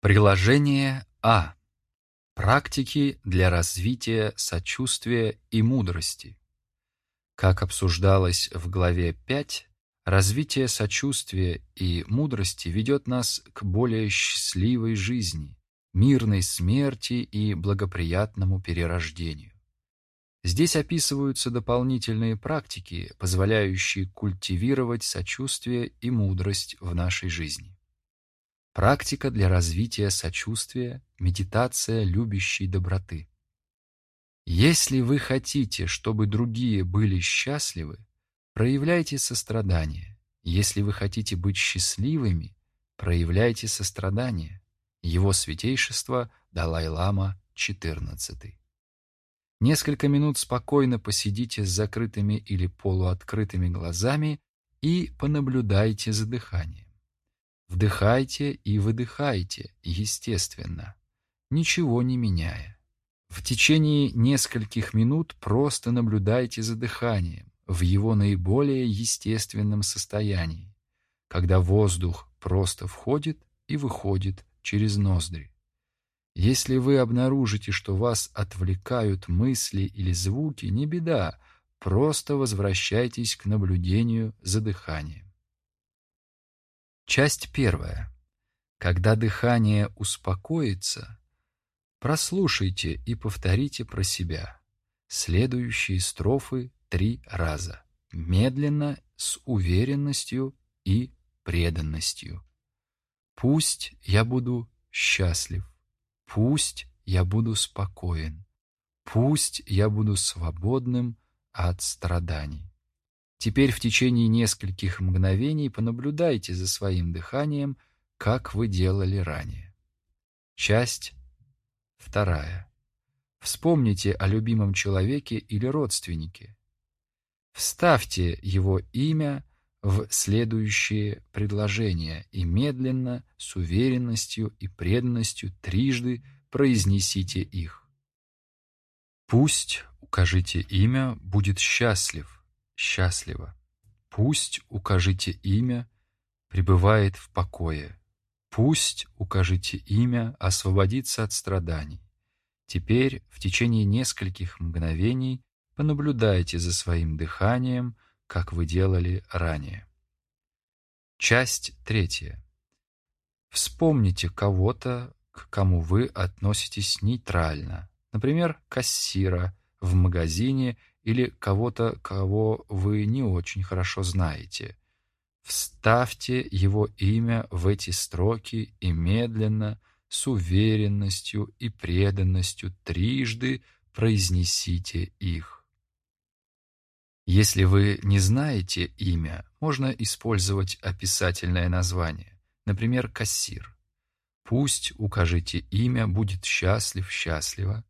Приложение А. Практики для развития сочувствия и мудрости. Как обсуждалось в главе 5, развитие сочувствия и мудрости ведет нас к более счастливой жизни, мирной смерти и благоприятному перерождению. Здесь описываются дополнительные практики, позволяющие культивировать сочувствие и мудрость в нашей жизни. Практика для развития сочувствия, медитация любящей доброты. Если вы хотите, чтобы другие были счастливы, проявляйте сострадание. Если вы хотите быть счастливыми, проявляйте сострадание. Его святейшество Далай-лама XIV. Несколько минут спокойно посидите с закрытыми или полуоткрытыми глазами и понаблюдайте за дыханием. Вдыхайте и выдыхайте, естественно, ничего не меняя. В течение нескольких минут просто наблюдайте за дыханием в его наиболее естественном состоянии, когда воздух просто входит и выходит через ноздри. Если вы обнаружите, что вас отвлекают мысли или звуки, не беда, просто возвращайтесь к наблюдению за дыханием. Часть первая. Когда дыхание успокоится, прослушайте и повторите про себя следующие строфы три раза, медленно, с уверенностью и преданностью. Пусть я буду счастлив, пусть я буду спокоен, пусть я буду свободным от страданий. Теперь в течение нескольких мгновений понаблюдайте за своим дыханием, как вы делали ранее. Часть вторая. Вспомните о любимом человеке или родственнике. Вставьте его имя в следующие предложения и медленно, с уверенностью и преданностью трижды произнесите их. Пусть, укажите имя, будет счастлив, счастлива. Пусть, укажите имя, пребывает в покое. Пусть, укажите имя, освободится от страданий. Теперь, в течение нескольких мгновений, понаблюдайте за своим дыханием, как вы делали ранее. Часть третья. Вспомните кого-то, к кому вы относитесь нейтрально, например, кассира в магазине или кого-то, кого вы не очень хорошо знаете. Вставьте его имя в эти строки и медленно, с уверенностью и преданностью трижды произнесите их. Если вы не знаете имя, можно использовать описательное название, например, кассир. Пусть укажите имя, будет счастлив, счастлива,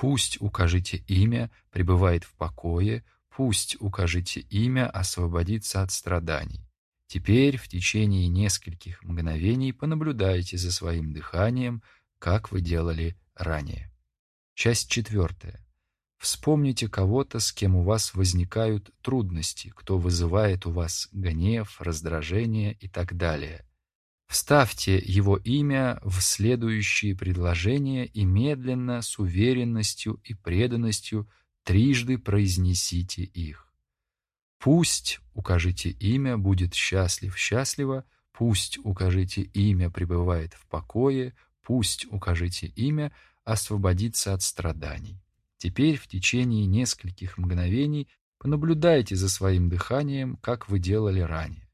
Пусть укажите имя, пребывает в покое, пусть укажите имя, освободится от страданий. Теперь в течение нескольких мгновений понаблюдайте за своим дыханием, как вы делали ранее. Часть четвертая. Вспомните кого-то, с кем у вас возникают трудности, кто вызывает у вас гнев, раздражение и так далее. Вставьте его имя в следующие предложения и медленно, с уверенностью и преданностью трижды произнесите их. Пусть, укажите имя, будет счастлив, счастлива, пусть, укажите имя, пребывает в покое, пусть, укажите имя, освободится от страданий. Теперь в течение нескольких мгновений понаблюдайте за своим дыханием, как вы делали ранее.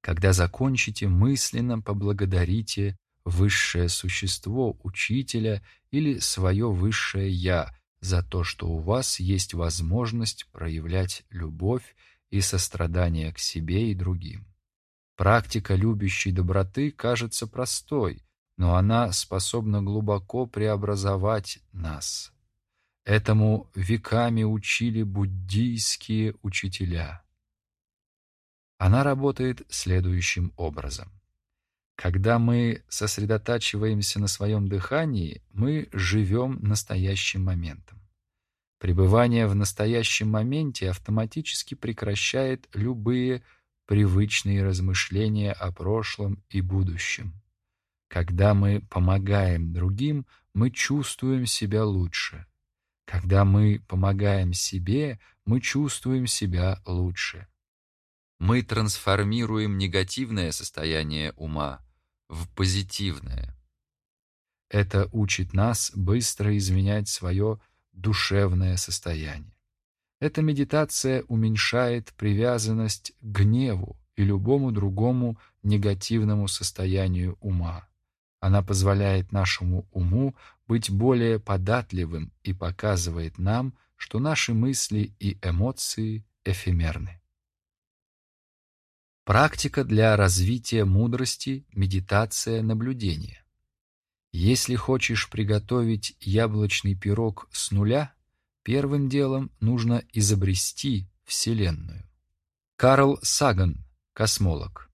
Когда закончите, мысленно поблагодарите высшее существо, учителя или свое высшее «я» за то, что у вас есть возможность проявлять любовь и сострадание к себе и другим. Практика любящей доброты кажется простой, но она способна глубоко преобразовать нас. Этому веками учили буддийские учителя. Она работает следующим образом. Когда мы сосредотачиваемся на своем дыхании, мы живем настоящим моментом. Пребывание в настоящем моменте автоматически прекращает любые привычные размышления о прошлом и будущем. Когда мы помогаем другим, мы чувствуем себя лучше. Когда мы помогаем себе, мы чувствуем себя лучше. Мы трансформируем негативное состояние ума в позитивное. Это учит нас быстро изменять свое душевное состояние. Эта медитация уменьшает привязанность к гневу и любому другому негативному состоянию ума. Она позволяет нашему уму быть более податливым и показывает нам, что наши мысли и эмоции эфемерны. Практика для развития мудрости, медитация, наблюдение. Если хочешь приготовить яблочный пирог с нуля, первым делом нужно изобрести Вселенную. Карл Саган, космолог.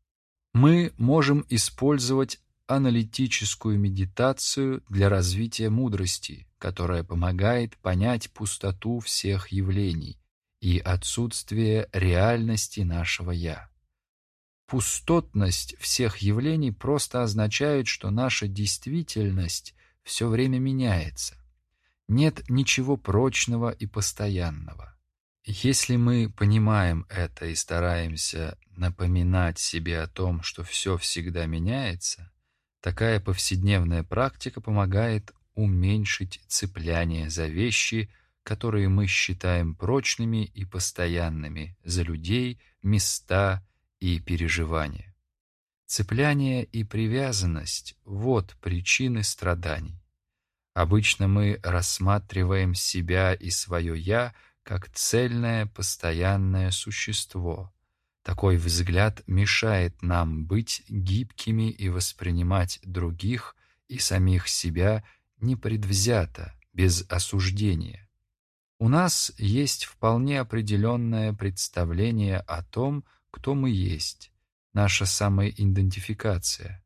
Мы можем использовать аналитическую медитацию для развития мудрости, которая помогает понять пустоту всех явлений и отсутствие реальности нашего «я». Пустотность всех явлений просто означает, что наша действительность все время меняется. Нет ничего прочного и постоянного. Если мы понимаем это и стараемся напоминать себе о том, что все всегда меняется, Такая повседневная практика помогает уменьшить цепляние за вещи, которые мы считаем прочными и постоянными, за людей, места и переживания. Цепляние и привязанность – вот причины страданий. Обычно мы рассматриваем себя и свое «я» как цельное постоянное существо, такой взгляд мешает нам быть гибкими и воспринимать других и самих себя непредвзято, без осуждения. У нас есть вполне определенное представление о том, кто мы есть, наша самоидентификация.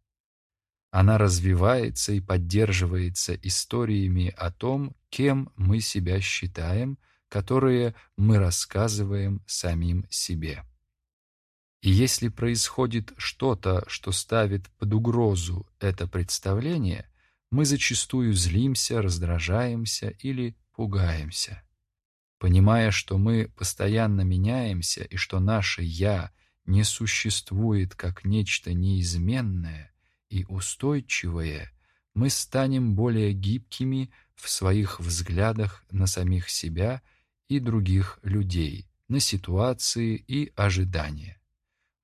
Она развивается и поддерживается историями о том, кем мы себя считаем, которые мы рассказываем самим себе. И если происходит что-то, что ставит под угрозу это представление, мы зачастую злимся, раздражаемся или пугаемся. Понимая, что мы постоянно меняемся и что наше «я» не существует как нечто неизменное и устойчивое, мы станем более гибкими в своих взглядах на самих себя и других людей, на ситуации и ожидания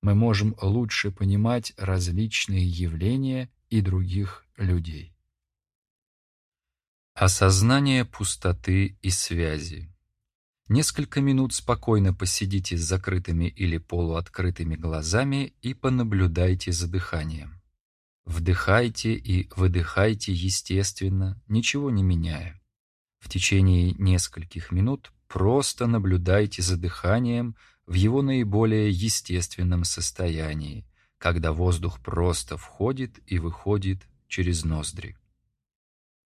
мы можем лучше понимать различные явления и других людей. Осознание пустоты и связи. Несколько минут спокойно посидите с закрытыми или полуоткрытыми глазами и понаблюдайте за дыханием. Вдыхайте и выдыхайте естественно, ничего не меняя. В течение нескольких минут просто наблюдайте за дыханием, в его наиболее естественном состоянии, когда воздух просто входит и выходит через ноздри.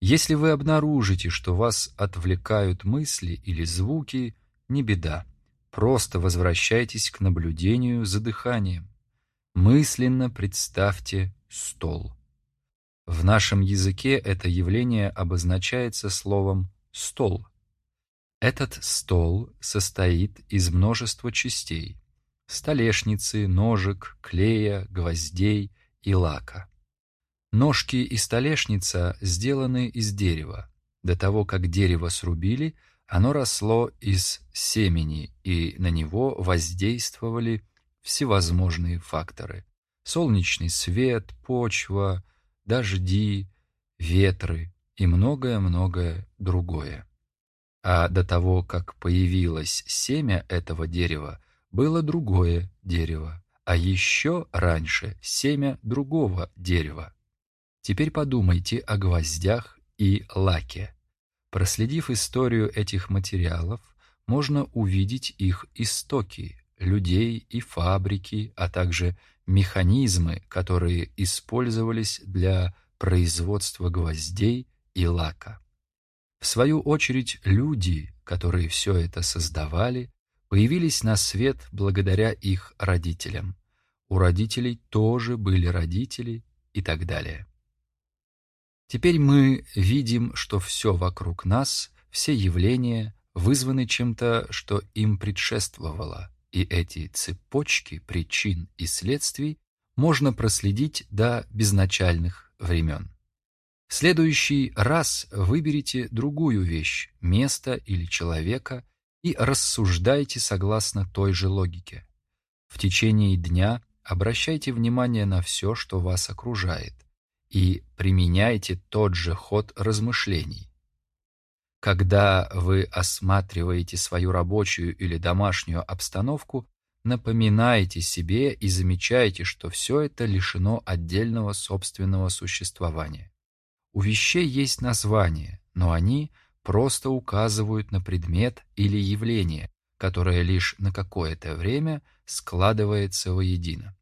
Если вы обнаружите, что вас отвлекают мысли или звуки, не беда. Просто возвращайтесь к наблюдению за дыханием. Мысленно представьте стол. В нашем языке это явление обозначается словом «стол». Этот стол состоит из множества частей – столешницы, ножек, клея, гвоздей и лака. Ножки и столешница сделаны из дерева. До того, как дерево срубили, оно росло из семени, и на него воздействовали всевозможные факторы – солнечный свет, почва, дожди, ветры и многое-многое другое. А до того, как появилось семя этого дерева, было другое дерево, а еще раньше семя другого дерева. Теперь подумайте о гвоздях и лаке. Проследив историю этих материалов, можно увидеть их истоки, людей и фабрики, а также механизмы, которые использовались для производства гвоздей и лака. В свою очередь, люди, которые все это создавали, появились на свет благодаря их родителям. У родителей тоже были родители и так далее. Теперь мы видим, что все вокруг нас, все явления вызваны чем-то, что им предшествовало, и эти цепочки причин и следствий можно проследить до безначальных времен. В следующий раз выберите другую вещь, место или человека и рассуждайте согласно той же логике. В течение дня обращайте внимание на все, что вас окружает, и применяйте тот же ход размышлений. Когда вы осматриваете свою рабочую или домашнюю обстановку, напоминайте себе и замечайте, что все это лишено отдельного собственного существования. У вещей есть название, но они просто указывают на предмет или явление, которое лишь на какое-то время складывается воедино.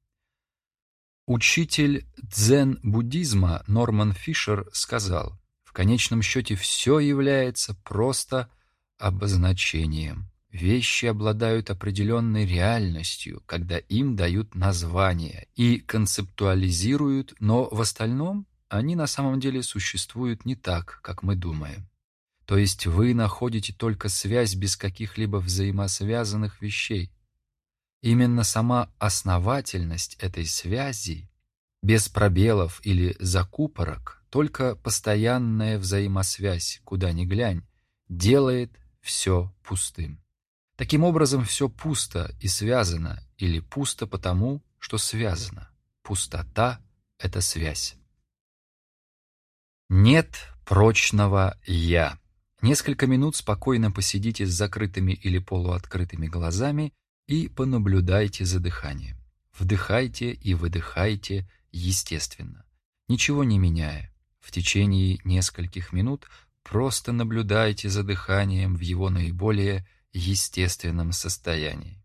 Учитель дзен-буддизма Норман Фишер сказал, в конечном счете все является просто обозначением. Вещи обладают определенной реальностью, когда им дают название и концептуализируют, но в остальном они на самом деле существуют не так, как мы думаем. То есть вы находите только связь без каких-либо взаимосвязанных вещей. Именно сама основательность этой связи, без пробелов или закупорок, только постоянная взаимосвязь, куда ни глянь, делает все пустым. Таким образом, все пусто и связано, или пусто потому, что связано. Пустота — это связь. Нет прочного «я». Несколько минут спокойно посидите с закрытыми или полуоткрытыми глазами и понаблюдайте за дыханием. Вдыхайте и выдыхайте естественно, ничего не меняя. В течение нескольких минут просто наблюдайте за дыханием в его наиболее естественном состоянии,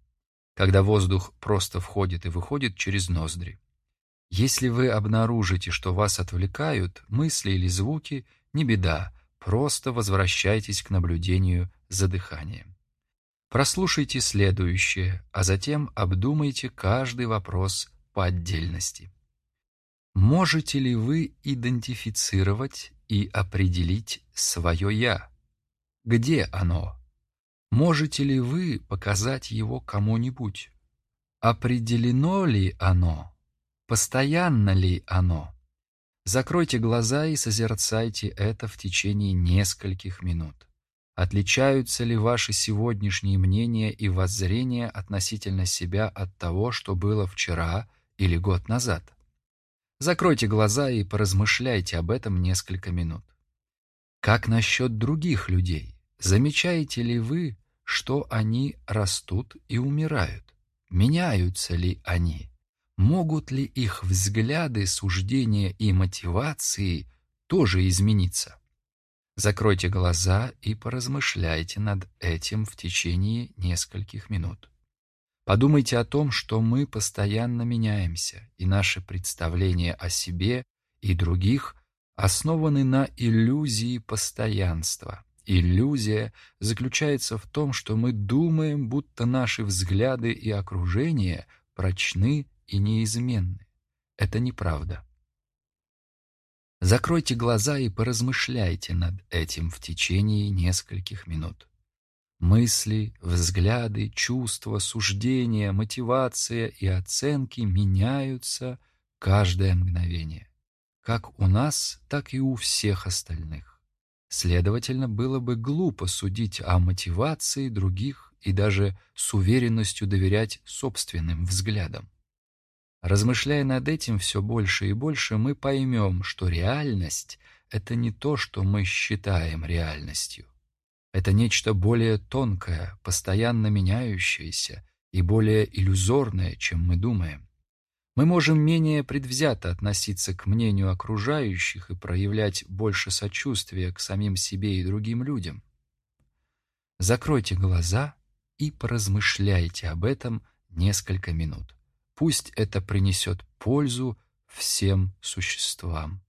когда воздух просто входит и выходит через ноздри. Если вы обнаружите, что вас отвлекают мысли или звуки, не беда, просто возвращайтесь к наблюдению за дыханием. Прослушайте следующее, а затем обдумайте каждый вопрос по отдельности. Можете ли вы идентифицировать и определить свое «я»? Где оно? Можете ли вы показать его кому-нибудь? Определено ли оно? Постоянно ли оно? Закройте глаза и созерцайте это в течение нескольких минут. Отличаются ли ваши сегодняшние мнения и воззрения относительно себя от того, что было вчера или год назад? Закройте глаза и поразмышляйте об этом несколько минут. Как насчет других людей? Замечаете ли вы, что они растут и умирают? Меняются ли они? могут ли их взгляды, суждения и мотивации тоже измениться? Закройте глаза и поразмышляйте над этим в течение нескольких минут. Подумайте о том, что мы постоянно меняемся, и наши представления о себе и других основаны на иллюзии постоянства. Иллюзия заключается в том, что мы думаем, будто наши взгляды и окружение прочны и неизменны. Это неправда. Закройте глаза и поразмышляйте над этим в течение нескольких минут. Мысли, взгляды, чувства, суждения, мотивация и оценки меняются каждое мгновение. Как у нас, так и у всех остальных. Следовательно, было бы глупо судить о мотивации других и даже с уверенностью доверять собственным взглядам. Размышляя над этим все больше и больше, мы поймем, что реальность — это не то, что мы считаем реальностью. Это нечто более тонкое, постоянно меняющееся и более иллюзорное, чем мы думаем. Мы можем менее предвзято относиться к мнению окружающих и проявлять больше сочувствия к самим себе и другим людям. Закройте глаза и поразмышляйте об этом несколько минут. Пусть это принесет пользу всем существам.